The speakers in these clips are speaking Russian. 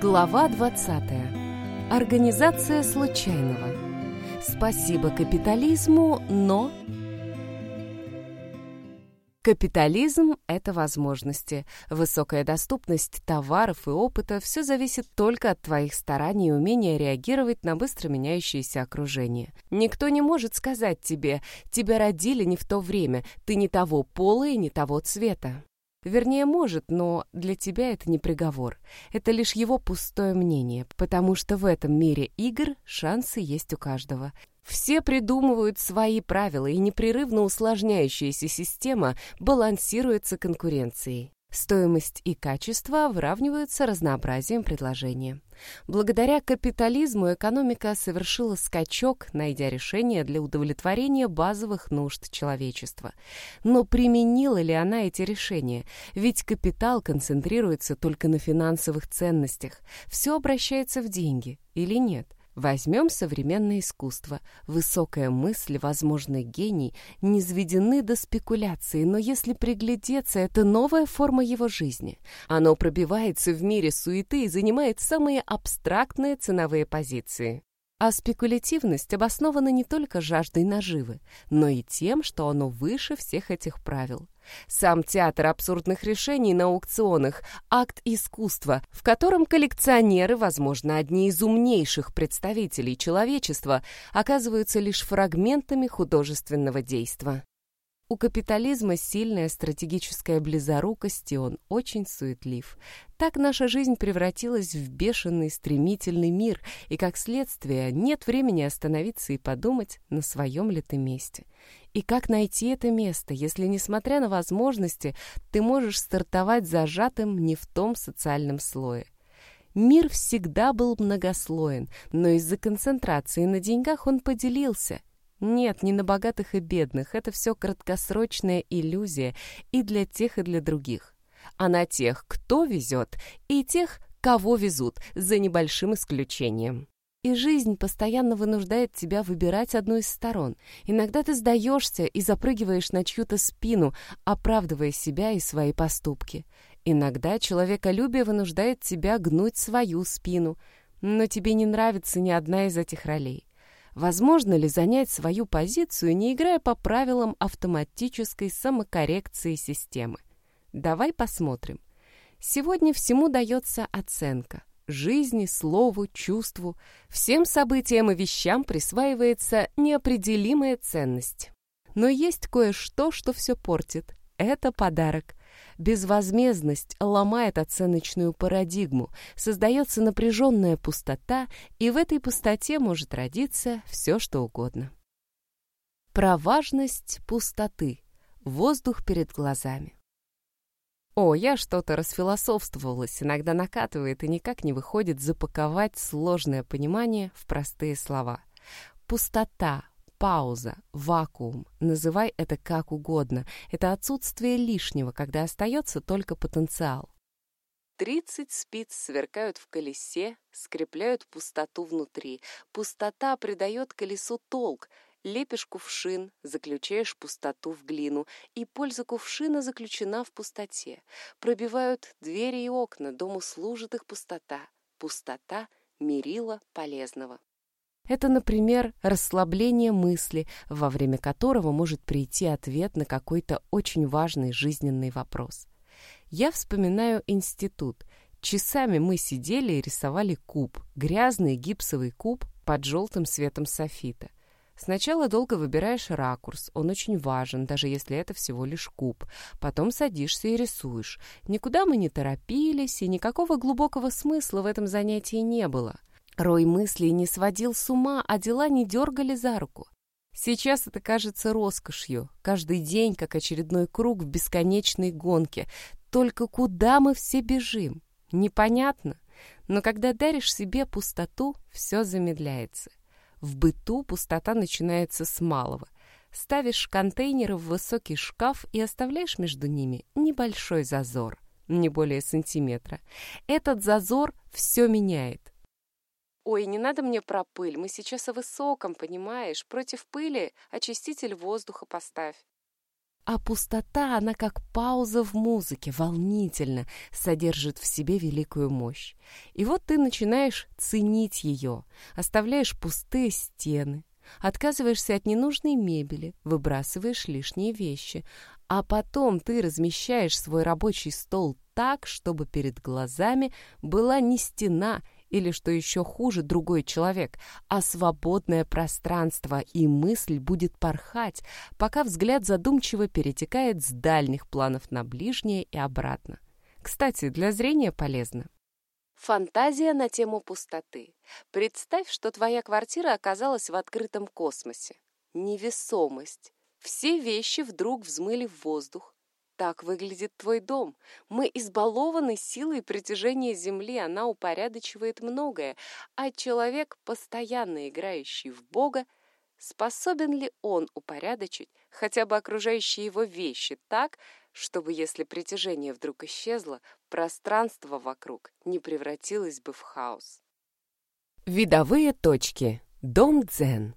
Глава 20. Организация случайного. Спасибо капитализму, но... Капитализм – это возможности. Высокая доступность товаров и опыта – все зависит только от твоих стараний и умения реагировать на быстро меняющееся окружение. Никто не может сказать тебе «тебя родили не в то время, ты не того пола и не того цвета». Вернее, может, но для тебя это не приговор. Это лишь его пустое мнение, потому что в этом мире игр шансы есть у каждого. Все придумывают свои правила, и непрерывно усложняющаяся система балансируется конкуренцией. Стоимость и качество выравниваются разнообразием предложения. Благодаря капитализму экономика совершила скачок, найдя решение для удовлетворения базовых нужд человечества. Но применила ли она эти решения? Ведь капитал концентрируется только на финансовых ценностях. Все обращается в деньги или нет? Возьмем современное искусство. Высокая мысль, возможный гений, не сведены до спекуляции, но если приглядеться, это новая форма его жизни. Оно пробивается в мире суеты и занимает самые абстрактные ценовые позиции. А спекулятивность обоснована не только жаждой наживы, но и тем, что оно выше всех этих правил. Сам театр абсурдных решений на аукционах – акт искусства, в котором коллекционеры, возможно, одни из умнейших представителей человечества, оказываются лишь фрагментами художественного действа. У капитализма сильная стратегическая близорукость, и он очень суетлив. Так наша жизнь превратилась в бешеный, стремительный мир, и, как следствие, нет времени остановиться и подумать, на своем ли ты месте. И как найти это место, если, несмотря на возможности, ты можешь стартовать зажатым не в том социальном слое? Мир всегда был многослоен, но из-за концентрации на деньгах он поделился – нет, не на богатых и бедных, это все краткосрочная иллюзия и для тех, и для других. А на тех, кто везет, и тех, кого везут, за небольшим исключением. И жизнь постоянно вынуждает тебя выбирать одну из сторон. Иногда ты сдаешься и запрыгиваешь на чью-то спину, оправдывая себя и свои поступки. Иногда человеколюбие вынуждает тебя гнуть свою спину, но тебе не нравится ни одна из этих ролей. Возможно ли занять свою позицию, не играя по правилам автоматической самокоррекции системы? Давай посмотрим. Сегодня всему дается оценка. Жизни, слову, чувству, всем событиям и вещам присваивается неопределимая ценность. Но есть кое-что, что все портит. Это подарок. Безвозмездность ломает оценочную парадигму, создается напряженная пустота, и в этой пустоте может родиться все, что угодно. Про важность пустоты. Воздух перед глазами. О, я что-то расфилософствовалась, иногда накатывает и никак не выходит запаковать сложное понимание в простые слова. Пустота, пауза, вакуум, называй это как угодно. Это отсутствие лишнего, когда остается только потенциал. Тридцать спиц сверкают в колесе, скрепляют пустоту внутри. Пустота придает колесу толк. Лепишь кувшин, заключаешь пустоту в глину, и польза кувшина заключена в пустоте. Пробивают двери и окна, дому служит их пустота. Пустота — мерила полезного. Это, например, расслабление мысли, во время которого может прийти ответ на какой-то очень важный жизненный вопрос. Я вспоминаю институт. Часами мы сидели и рисовали куб, грязный гипсовый куб под желтым светом софита. Сначала долго выбираешь ракурс, он очень важен, даже если это всего лишь куб. Потом садишься и рисуешь. Никуда мы не торопились, и никакого глубокого смысла в этом занятии не было. Рой мыслей не сводил с ума, а дела не дергали за руку. Сейчас это кажется роскошью. Каждый день, как очередной круг в бесконечной гонке. Только куда мы все бежим? Непонятно. Но когда даришь себе пустоту, все замедляется. В быту пустота начинается с малого. Ставишь контейнеры в высокий шкаф и оставляешь между ними небольшой зазор, не более сантиметра. Этот зазор все меняет. «Ой, не надо мне про пыль, мы сейчас о высоком, понимаешь? Против пыли очиститель воздуха поставь». А пустота, она как пауза в музыке, волнительно, содержит в себе великую мощь. И вот ты начинаешь ценить ее, оставляешь пустые стены, отказываешься от ненужной мебели, выбрасываешь лишние вещи, а потом ты размещаешь свой рабочий стол так, чтобы перед глазами была не стена или, что еще хуже, другой человек, а свободное пространство, и мысль будет порхать, пока взгляд задумчиво перетекает с дальних планов на ближнее и обратно. Кстати, для зрения полезно. Фантазия на тему пустоты. Представь, что твоя квартира оказалась в открытом космосе. Невесомость. Все вещи вдруг взмыли в воздух. Так выглядит твой дом. Мы избалованы силой притяжения Земли, она упорядочивает многое, а человек, постоянно играющий в Бога, способен ли он упорядочить хотя бы окружающие его вещи так, чтобы, если притяжение вдруг исчезло, пространство вокруг не превратилось бы в хаос. Видовые точки. Дом Дзен.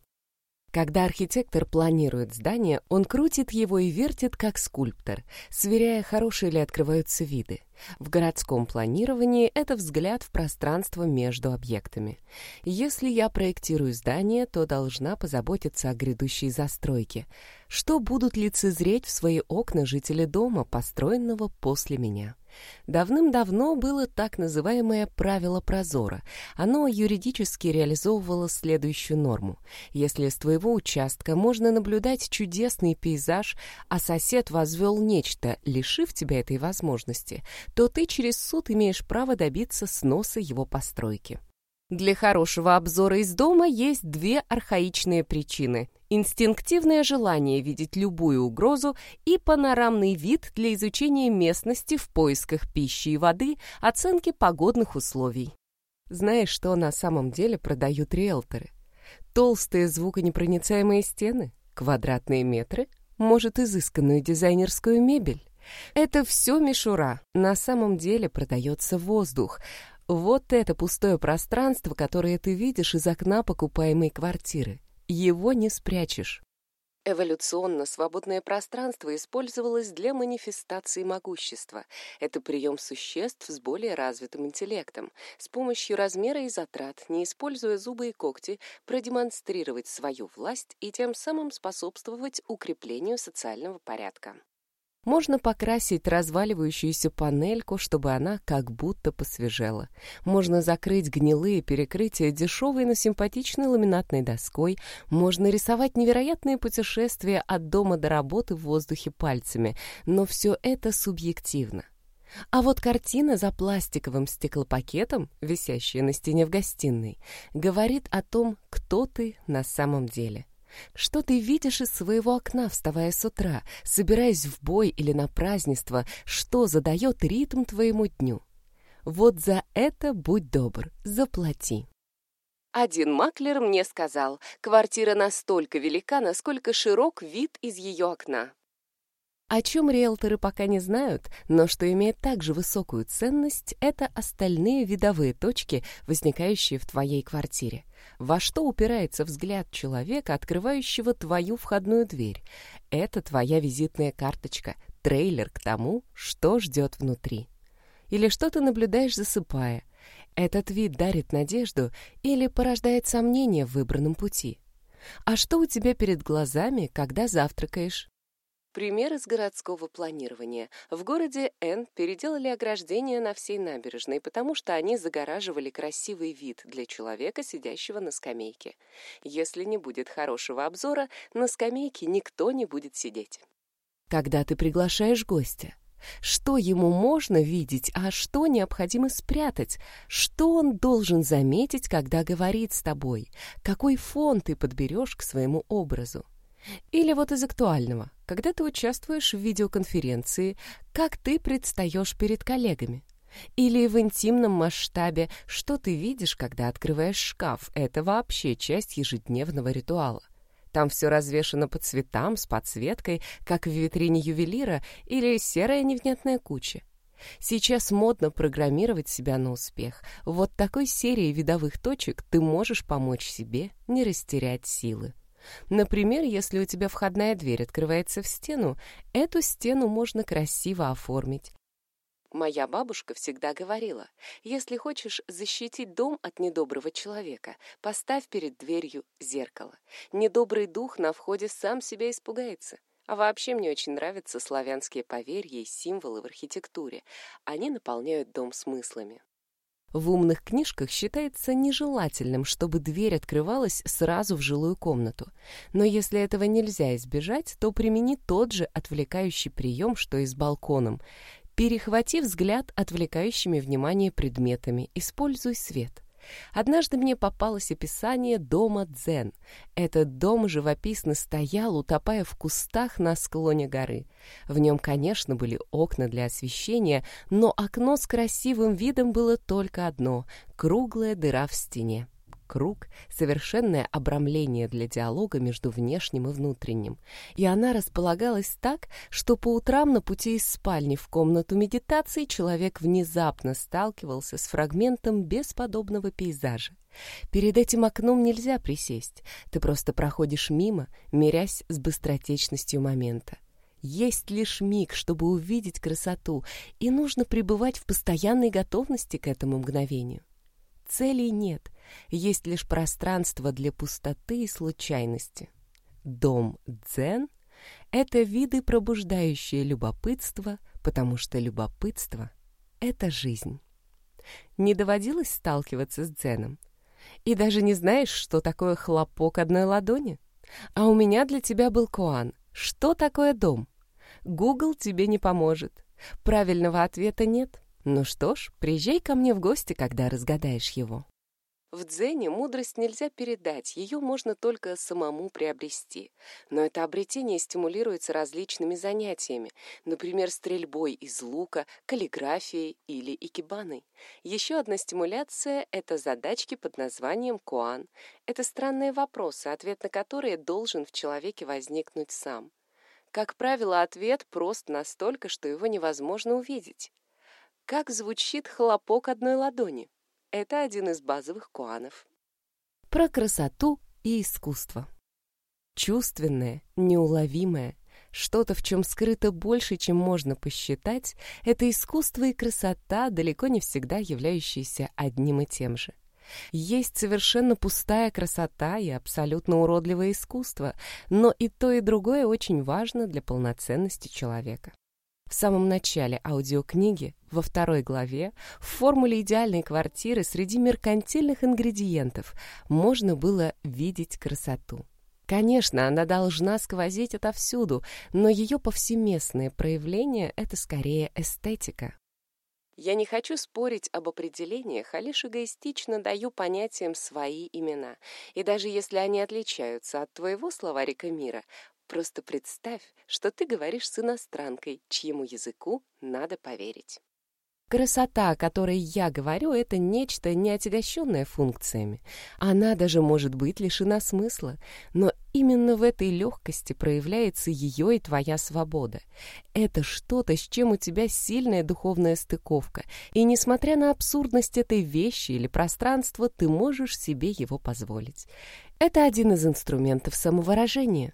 Когда архитектор планирует здание, он крутит его и вертит, как скульптор, сверяя, хорошие ли открываются виды. В городском планировании это взгляд в пространство между объектами. Если я проектирую здание, то должна позаботиться о грядущей застройке. Что будут лицезреть в свои окна жители дома, построенного после меня? Давным-давно было так называемое правило прозора. Оно юридически реализовывало следующую норму. Если с твоего участка можно наблюдать чудесный пейзаж, а сосед возвел нечто, лишив тебя этой возможности, то ты через суд имеешь право добиться сноса его постройки. Для хорошего обзора из дома есть две архаичные причины. Инстинктивное желание видеть любую угрозу и панорамный вид для изучения местности в поисках пищи и воды, оценки погодных условий. Знаешь, что на самом деле продают риэлторы? Толстые звуконепроницаемые стены? Квадратные метры? Может, изысканную дизайнерскую мебель? Это все мишура. На самом деле продается воздух. Вот это пустое пространство, которое ты видишь из окна покупаемой квартиры. Его не спрячешь. Эволюционно свободное пространство использовалось для манифестации могущества. Это прием существ с более развитым интеллектом. С помощью размера и затрат, не используя зубы и когти, продемонстрировать свою власть и тем самым способствовать укреплению социального порядка. Можно покрасить разваливающуюся панельку, чтобы она как будто посвежела. Можно закрыть гнилые перекрытия дешевой, но симпатичной ламинатной доской. Можно рисовать невероятные путешествия от дома до работы в воздухе пальцами. Но все это субъективно. А вот картина за пластиковым стеклопакетом, висящая на стене в гостиной, говорит о том, кто ты на самом деле. Что ты видишь из своего окна, вставая с утра, собираясь в бой или на празднество, что задает ритм твоему дню? Вот за это будь добр, заплати. Один маклер мне сказал, квартира настолько велика, насколько широк вид из ее окна. О чем риэлторы пока не знают, но что имеет также высокую ценность, это остальные видовые точки, возникающие в твоей квартире. Во что упирается взгляд человека, открывающего твою входную дверь? Это твоя визитная карточка, трейлер к тому, что ждет внутри. Или что ты наблюдаешь, засыпая? Этот вид дарит надежду или порождает сомнения в выбранном пути? А что у тебя перед глазами, когда завтракаешь? Пример из городского планирования. В городе Н переделали ограждения на всей набережной, потому что они загораживали красивый вид для человека, сидящего на скамейке. Если не будет хорошего обзора, на скамейке никто не будет сидеть. Когда ты приглашаешь гостя, что ему можно видеть, а что необходимо спрятать? Что он должен заметить, когда говорит с тобой? Какой фон ты подберешь к своему образу? Или вот из актуального, когда ты участвуешь в видеоконференции, как ты предстаешь перед коллегами. Или в интимном масштабе, что ты видишь, когда открываешь шкаф. Это вообще часть ежедневного ритуала. Там все развешено по цветам, с подсветкой, как в витрине ювелира или серая невнятная куча. Сейчас модно программировать себя на успех. Вот такой серией видовых точек ты можешь помочь себе не растерять силы. Например, если у тебя входная дверь открывается в стену, эту стену можно красиво оформить. Моя бабушка всегда говорила, если хочешь защитить дом от недоброго человека, поставь перед дверью зеркало. Недобрый дух на входе сам себя испугается. А вообще мне очень нравятся славянские поверья и символы в архитектуре. Они наполняют дом смыслами. В умных книжках считается нежелательным, чтобы дверь открывалась сразу в жилую комнату. Но если этого нельзя избежать, то примени тот же отвлекающий прием, что и с балконом. Перехвати взгляд отвлекающими внимание предметами, используй свет. Однажды мне попалось описание дома Дзен. Этот дом живописно стоял, утопая в кустах на склоне горы. В нем, конечно, были окна для освещения, но окно с красивым видом было только одно — круглая дыра в стене круг, совершенное обрамление для диалога между внешним и внутренним. И она располагалась так, что по утрам на пути из спальни в комнату медитации человек внезапно сталкивался с фрагментом бесподобного пейзажа. Перед этим окном нельзя присесть, ты просто проходишь мимо, мирясь с быстротечностью момента. Есть лишь миг, чтобы увидеть красоту, и нужно пребывать в постоянной готовности к этому мгновению. Целей нет, есть лишь пространство для пустоты и случайности. Дом дзен — это виды, пробуждающие любопытство, потому что любопытство — это жизнь. Не доводилось сталкиваться с дзеном? И даже не знаешь, что такое хлопок одной ладони? А у меня для тебя был Куан. Что такое дом? Google тебе не поможет. Правильного ответа нет. Ну что ж, приезжай ко мне в гости, когда разгадаешь его. В дзене мудрость нельзя передать, ее можно только самому приобрести. Но это обретение стимулируется различными занятиями, например, стрельбой из лука, каллиграфией или икебаной. Еще одна стимуляция – это задачки под названием куан. Это странные вопросы, ответ на которые должен в человеке возникнуть сам. Как правило, ответ прост настолько, что его невозможно увидеть. Как звучит хлопок одной ладони? Это один из базовых куанов. Про красоту и искусство. Чувственное, неуловимое, что-то, в чем скрыто больше, чем можно посчитать, это искусство и красота, далеко не всегда являющиеся одним и тем же. Есть совершенно пустая красота и абсолютно уродливое искусство, но и то, и другое очень важно для полноценности человека. В самом начале аудиокниги, во второй главе, в формуле идеальной квартиры среди меркантильных ингредиентов можно было видеть красоту. Конечно, она должна сквозить отовсюду, но ее повсеместное проявление — это скорее эстетика. Я не хочу спорить об определениях, а лишь эгоистично даю понятиям свои имена. И даже если они отличаются от твоего словарика мира, Просто представь, что ты говоришь с иностранкой, чьему языку надо поверить. Красота, о которой я говорю, это нечто не отягощенное функциями. Она даже может быть лишена смысла, но именно в этой легкости проявляется ее и твоя свобода. Это что-то, с чем у тебя сильная духовная стыковка, и несмотря на абсурдность этой вещи или пространства, ты можешь себе его позволить. Это один из инструментов самовыражения.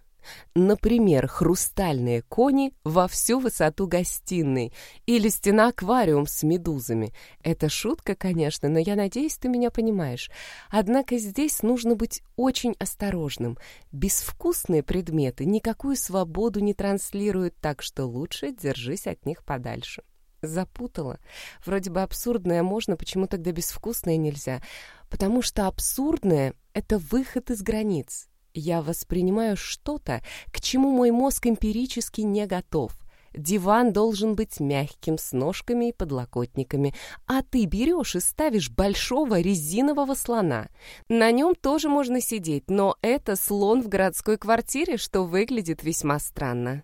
Например, хрустальные кони во всю высоту гостиной или стена-аквариум с медузами. Это шутка, конечно, но я надеюсь, ты меня понимаешь. Однако здесь нужно быть очень осторожным. Безвкусные предметы никакую свободу не транслируют, так что лучше держись от них подальше. Запутала. Вроде бы абсурдное можно, почему тогда безвкусное нельзя? Потому что абсурдное — это выход из границ. Я воспринимаю что-то, к чему мой мозг эмпирически не готов. Диван должен быть мягким, с ножками и подлокотниками, а ты берешь и ставишь большого резинового слона. На нем тоже можно сидеть, но это слон в городской квартире, что выглядит весьма странно.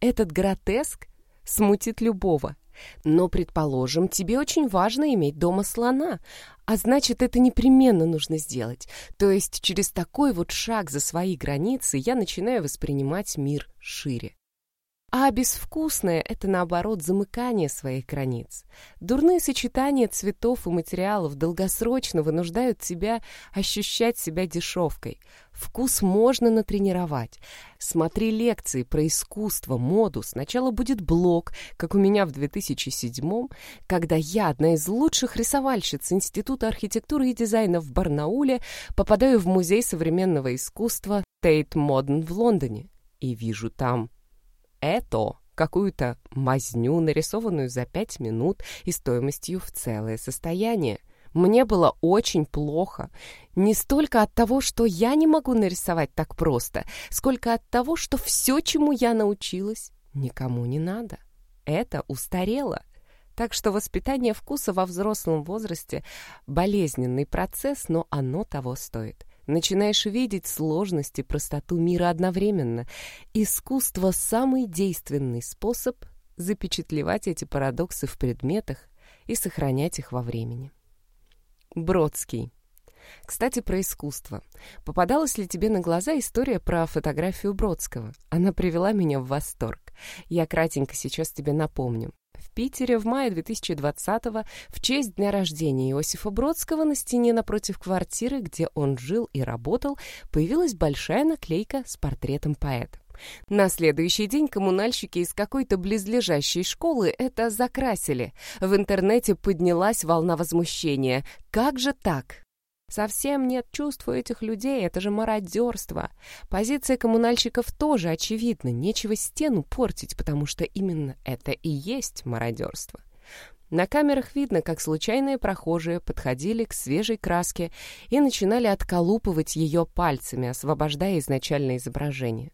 Этот гротеск смутит любого. Но, предположим, тебе очень важно иметь дома слона, а значит, это непременно нужно сделать. То есть через такой вот шаг за свои границы я начинаю воспринимать мир шире. А безвкусное — это, наоборот, замыкание своих границ. Дурные сочетания цветов и материалов долгосрочно вынуждают тебя ощущать себя дешевкой. Вкус можно натренировать. Смотри лекции про искусство, моду. Сначала будет блог, как у меня в 2007-м, когда я, одна из лучших рисовальщиц Института архитектуры и дизайна в Барнауле, попадаю в Музей современного искусства Тейт Моден в Лондоне и вижу там это какую-то мазню, нарисованную за пять минут и стоимостью в целое состояние. Мне было очень плохо. Не столько от того, что я не могу нарисовать так просто, сколько от того, что все, чему я научилась, никому не надо. Это устарело. Так что воспитание вкуса во взрослом возрасте – болезненный процесс, но оно того стоит. Начинаешь видеть сложность и простоту мира одновременно. Искусство — самый действенный способ запечатлевать эти парадоксы в предметах и сохранять их во времени. Бродский. Кстати, про искусство. Попадалась ли тебе на глаза история про фотографию Бродского? Она привела меня в восторг. Я кратенько сейчас тебе напомню. В Питере в мае 2020-го в честь дня рождения Иосифа Бродского на стене напротив квартиры, где он жил и работал, появилась большая наклейка с портретом поэта. На следующий день коммунальщики из какой-то близлежащей школы это закрасили. В интернете поднялась волна возмущения. Как же так? Совсем нет чувств у этих людей, это же мародерство. Позиция коммунальщиков тоже очевидна, нечего стену портить, потому что именно это и есть мародерство. На камерах видно, как случайные прохожие подходили к свежей краске и начинали отколупывать ее пальцами, освобождая изначальное изображение.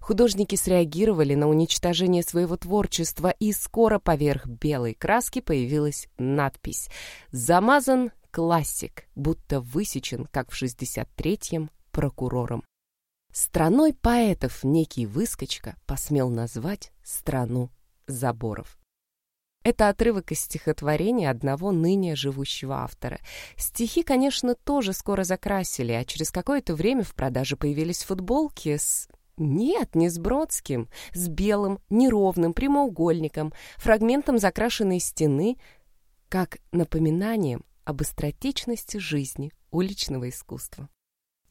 Художники среагировали на уничтожение своего творчества, и скоро поверх белой краски появилась надпись «Замазан классик, будто высечен, как в 63-м, прокурором. Страной поэтов некий выскочка посмел назвать страну заборов. Это отрывок из стихотворения одного ныне живущего автора. Стихи, конечно, тоже скоро закрасили, а через какое-то время в продаже появились футболки с... Нет, не с Бродским, с белым, неровным прямоугольником, фрагментом закрашенной стены, как напоминанием о быстротечности жизни уличного искусства.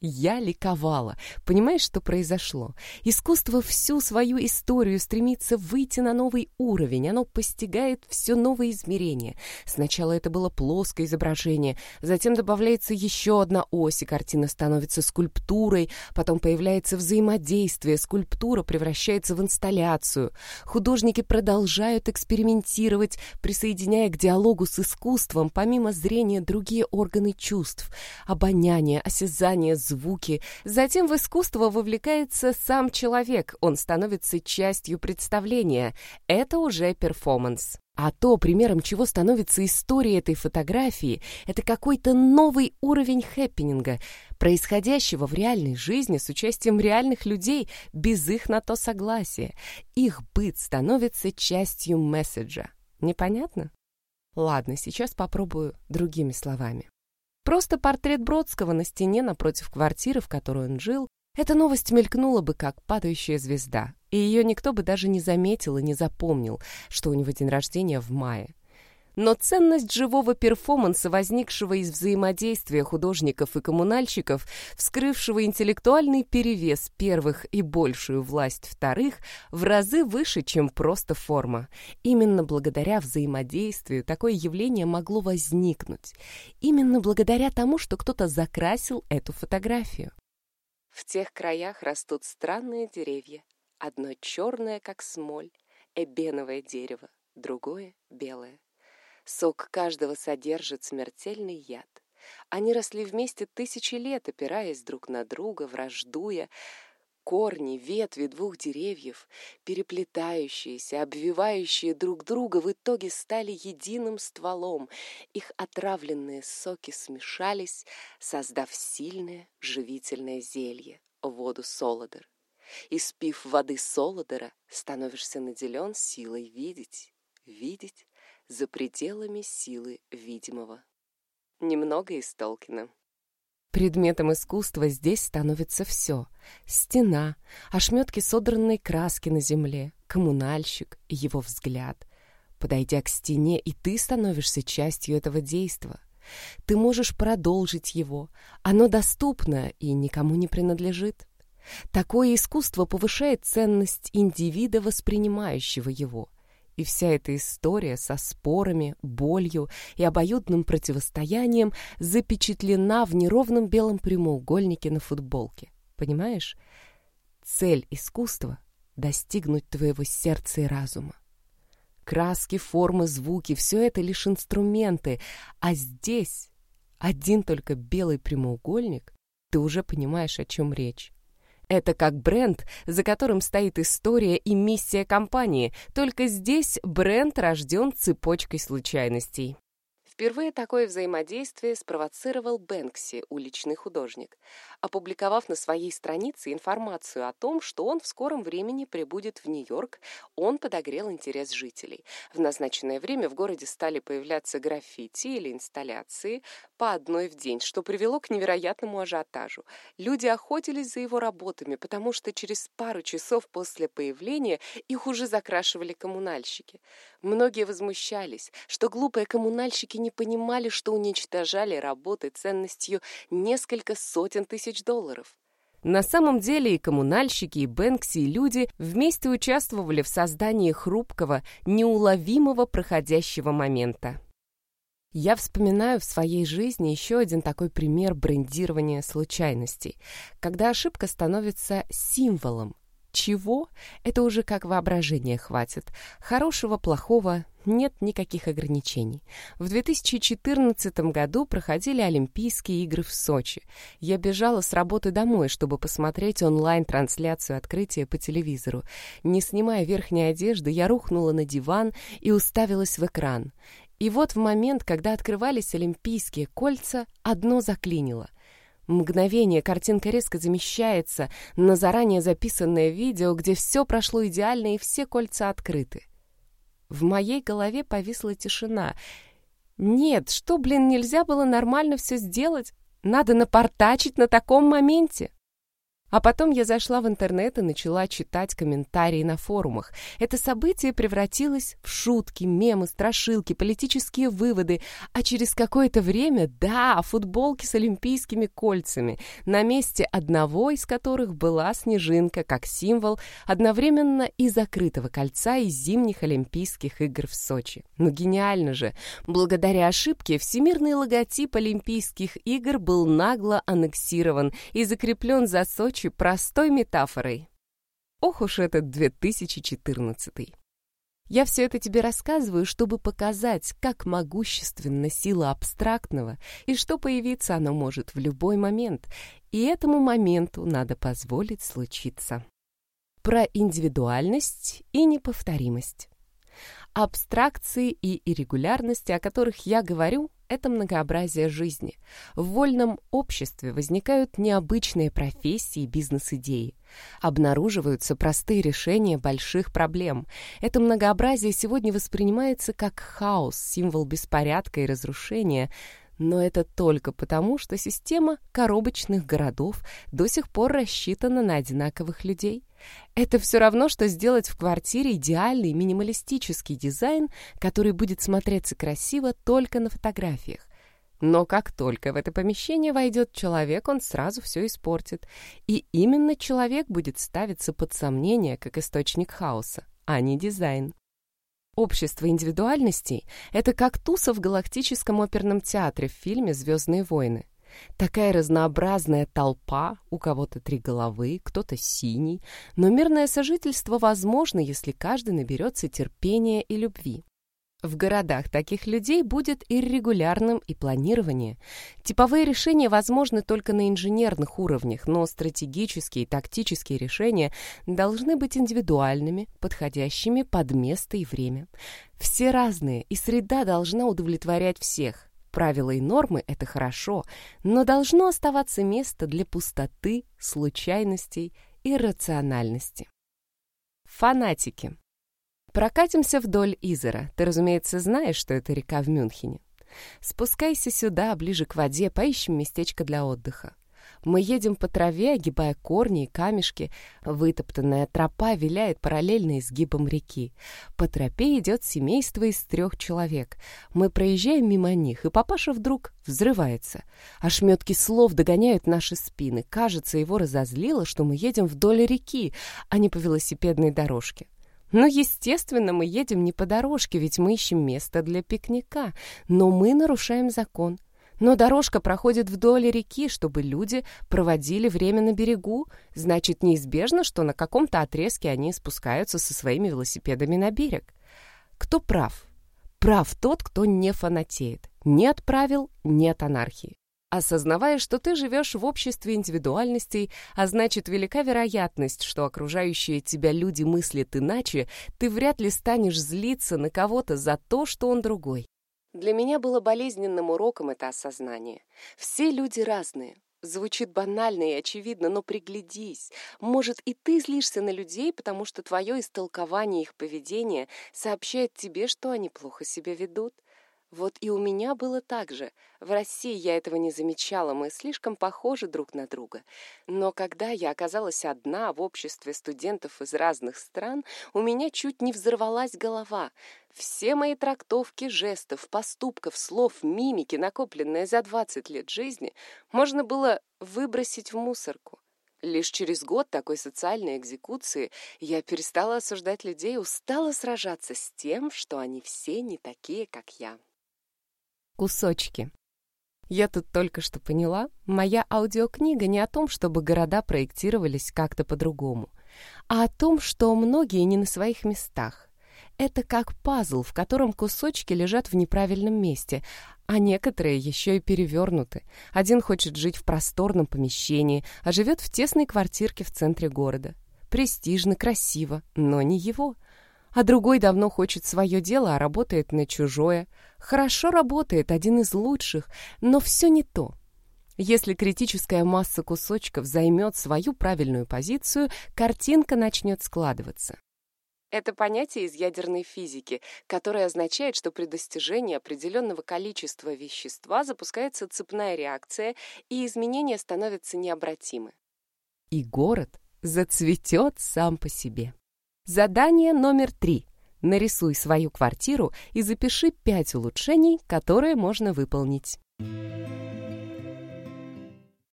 Я ликовала. Понимаешь, что произошло? Искусство всю свою историю стремится выйти на новый уровень. Оно постигает все новые измерения. Сначала это было плоское изображение, затем добавляется еще одна ось, и картина становится скульптурой, потом появляется взаимодействие, скульптура превращается в инсталляцию. Художники продолжают экспериментировать, присоединяя к диалогу с искусством, помимо зрения, другие органы чувств. Обоняние, осязание, звуки. Затем в искусство вовлекается сам человек, он становится частью представления. Это уже перформанс. А то, примером чего становится история этой фотографии, это какой-то новый уровень хэппининга, происходящего в реальной жизни с участием реальных людей, без их на то согласия. Их быт становится частью месседжа. Непонятно? Ладно, сейчас попробую другими словами. Просто портрет Бродского на стене напротив квартиры, в которой он жил, эта новость мелькнула бы, как падающая звезда, и ее никто бы даже не заметил и не запомнил, что у него день рождения в мае. Но ценность живого перформанса, возникшего из взаимодействия художников и коммунальщиков, вскрывшего интеллектуальный перевес первых и большую власть вторых, в разы выше, чем просто форма. Именно благодаря взаимодействию такое явление могло возникнуть. Именно благодаря тому, что кто-то закрасил эту фотографию. В тех краях растут странные деревья. Одно черное, как смоль, эбеновое дерево, другое — белое. Сок каждого содержит смертельный яд. Они росли вместе тысячи лет, опираясь друг на друга, враждуя. Корни, ветви двух деревьев, переплетающиеся, обвивающие друг друга, в итоге стали единым стволом. Их отравленные соки смешались, создав сильное живительное зелье — воду Солодер. Испив воды Солодера, становишься наделен силой видеть, видеть за пределами силы видимого. Немного из Толкина. Предметом искусства здесь становится все. Стена, ошметки содранной краски на земле, коммунальщик, его взгляд. Подойдя к стене, и ты становишься частью этого действа. Ты можешь продолжить его. Оно доступно и никому не принадлежит. Такое искусство повышает ценность индивида, воспринимающего его. И вся эта история со спорами, болью и обоюдным противостоянием запечатлена в неровном белом прямоугольнике на футболке. Понимаешь? Цель искусства — достигнуть твоего сердца и разума. Краски, формы, звуки — все это лишь инструменты, а здесь один только белый прямоугольник, ты уже понимаешь, о чем речь. Это как бренд, за которым стоит история и миссия компании, только здесь бренд рожден цепочкой случайностей. Впервые такое взаимодействие спровоцировал Бэнкси, уличный художник, опубликовав на своей странице информацию о том, что он в скором времени прибудет в Нью-Йорк, он подогрел интерес жителей. В назначенное время в городе стали появляться граффити или инсталляции по одной в день, что привело к невероятному ажиотажу. Люди охотились за его работами, потому что через пару часов после появления их уже закрашивали коммунальщики. Многие возмущались, что глупые коммунальщики не понимали, что уничтожали работы ценностью несколько сотен тысяч долларов. На самом деле и коммунальщики, и Бэнкси, и люди вместе участвовали в создании хрупкого, неуловимого проходящего момента. Я вспоминаю в своей жизни еще один такой пример брендирования случайностей, когда ошибка становится символом, чего? Это уже как воображение хватит. Хорошего, плохого нет никаких ограничений. В 2014 году проходили Олимпийские игры в Сочи. Я бежала с работы домой, чтобы посмотреть онлайн-трансляцию открытия по телевизору. Не снимая верхней одежды, я рухнула на диван и уставилась в экран. И вот в момент, когда открывались Олимпийские кольца, одно заклинило — Мгновение картинка резко замещается на заранее записанное видео, где все прошло идеально и все кольца открыты. В моей голове повисла тишина. Нет, что, блин, нельзя было нормально все сделать? Надо напортачить на таком моменте. А потом я зашла в интернет и начала читать комментарии на форумах. Это событие превратилось в шутки, мемы, страшилки, политические выводы, а через какое-то время, да, футболки с олимпийскими кольцами, на месте одного из которых была снежинка, как символ одновременно и закрытого кольца из зимних Олимпийских игр в Сочи. Ну гениально же! Благодаря ошибке всемирный логотип Олимпийских игр был нагло аннексирован и закреплен за Сочи будучи простой метафорой. Ох уж этот 2014. Я все это тебе рассказываю, чтобы показать, как могущественна сила абстрактного и что появиться оно может в любой момент, и этому моменту надо позволить случиться. Про индивидуальность и неповторимость. Абстракции и иррегулярности, о которых я говорю, это многообразие жизни. В вольном обществе возникают необычные профессии и бизнес-идеи. Обнаруживаются простые решения больших проблем. Это многообразие сегодня воспринимается как хаос, символ беспорядка и разрушения, но это только потому, что система коробочных городов до сих пор рассчитана на одинаковых людей. Это все равно, что сделать в квартире идеальный минималистический дизайн, который будет смотреться красиво только на фотографиях. Но как только в это помещение войдет человек, он сразу все испортит. И именно человек будет ставиться под сомнение как источник хаоса, а не дизайн. Общество индивидуальностей — это как туса в галактическом оперном театре в фильме «Звездные войны». Такая разнообразная толпа, у кого-то три головы, кто-то синий, но мирное сожительство возможно, если каждый наберется терпения и любви. В городах таких людей будет иррегулярным и планирование. Типовые решения возможны только на инженерных уровнях, но стратегические и тактические решения должны быть индивидуальными, подходящими под место и время. Все разные, и среда должна удовлетворять всех. Правила и нормы — это хорошо, но должно оставаться место для пустоты, случайностей и рациональности. Фанатики. Прокатимся вдоль Изера. Ты, разумеется, знаешь, что это река в Мюнхене. Спускайся сюда, ближе к воде, поищем местечко для отдыха. Мы едем по траве, огибая корни и камешки. Вытоптанная тропа виляет параллельно изгибам реки. По тропе идет семейство из трех человек. Мы проезжаем мимо них, и папаша вдруг взрывается. Ошметки слов догоняют наши спины. Кажется, его разозлило, что мы едем вдоль реки, а не по велосипедной дорожке. Ну, естественно, мы едем не по дорожке, ведь мы ищем место для пикника. Но мы нарушаем закон. Но дорожка проходит вдоль реки, чтобы люди проводили время на берегу. Значит, неизбежно, что на каком-то отрезке они спускаются со своими велосипедами на берег. Кто прав? Прав тот, кто не фанатеет. Нет правил, нет анархии. Осознавая, что ты живешь в обществе индивидуальностей, а значит, велика вероятность, что окружающие тебя люди мыслят иначе, ты вряд ли станешь злиться на кого-то за то, что он другой. Для меня было болезненным уроком это осознание. Все люди разные. Звучит банально и очевидно, но приглядись. Может, и ты злишься на людей, потому что твое истолкование их поведения сообщает тебе, что они плохо себя ведут. Вот и у меня было так же. В России я этого не замечала, мы слишком похожи друг на друга. Но когда я оказалась одна в обществе студентов из разных стран, у меня чуть не взорвалась голова. Все мои трактовки жестов, поступков, слов, мимики, накопленные за 20 лет жизни, можно было выбросить в мусорку. Лишь через год такой социальной экзекуции я перестала осуждать людей, устала сражаться с тем, что они все не такие, как я кусочки. Я тут только что поняла, моя аудиокнига не о том, чтобы города проектировались как-то по-другому, а о том, что многие не на своих местах. Это как пазл, в котором кусочки лежат в неправильном месте, а некоторые еще и перевернуты. Один хочет жить в просторном помещении, а живет в тесной квартирке в центре города. Престижно, красиво, но не его — а другой давно хочет свое дело, а работает на чужое. Хорошо работает, один из лучших, но все не то. Если критическая масса кусочков займет свою правильную позицию, картинка начнет складываться. Это понятие из ядерной физики, которое означает, что при достижении определенного количества вещества запускается цепная реакция, и изменения становятся необратимы. И город зацветет сам по себе. Задание номер три. Нарисуй свою квартиру и запиши пять улучшений, которые можно выполнить.